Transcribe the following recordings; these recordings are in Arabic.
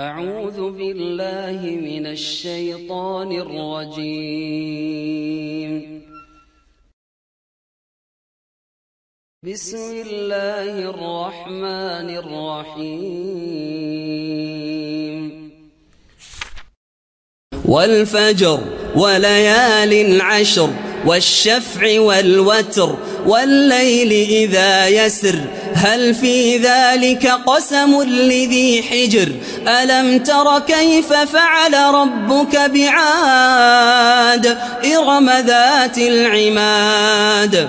أعوذ بالله من الشيطان الرجيم. بسم الله الرحمن الرحيم. والفجر وليال عشر والشفع والوتر والليل إذا يسر هل في ذلك قسم لذي حجر؟ ألم تر كيف فعل ربك بعاد؟ إرم ذات العماد.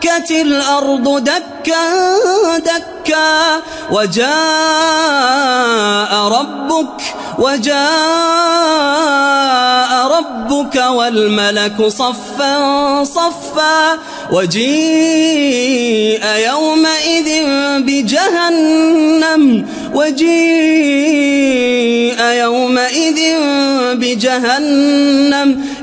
دكت الأرض دكا دكا. وجاء ربك وجاء ربك والملك صفا صفا. وجيء يومئذ بجهنم وجيء يومئذ بجهنم.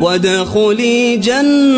وادخلي جنتي.